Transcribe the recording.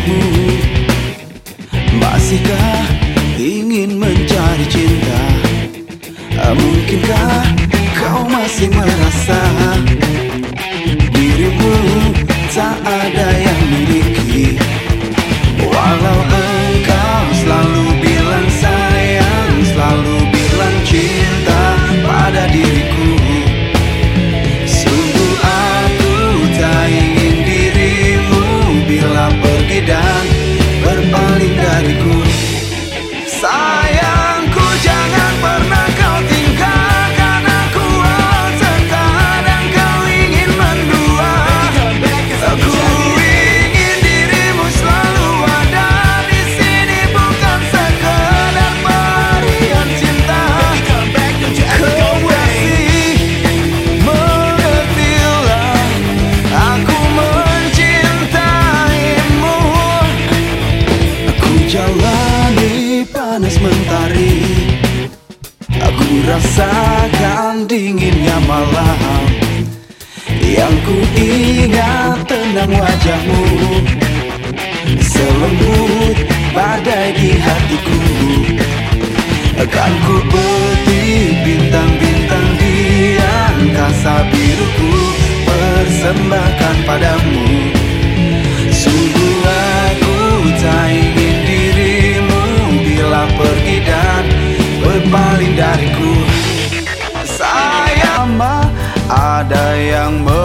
dirimu Masihkah ingin mencari cinta? Ah, mungkinkah kau masih merasa Dirimu tak ada Jalani panas mentari. Aku rasakan dinginnya malam. Yang ku ingat tenang wajahmu. Selembut badai di hatiku. Akan ku petik bintang-bintang di angkasa biruku. Persembahkan pada berpaling dariku. Sayang ada yang mau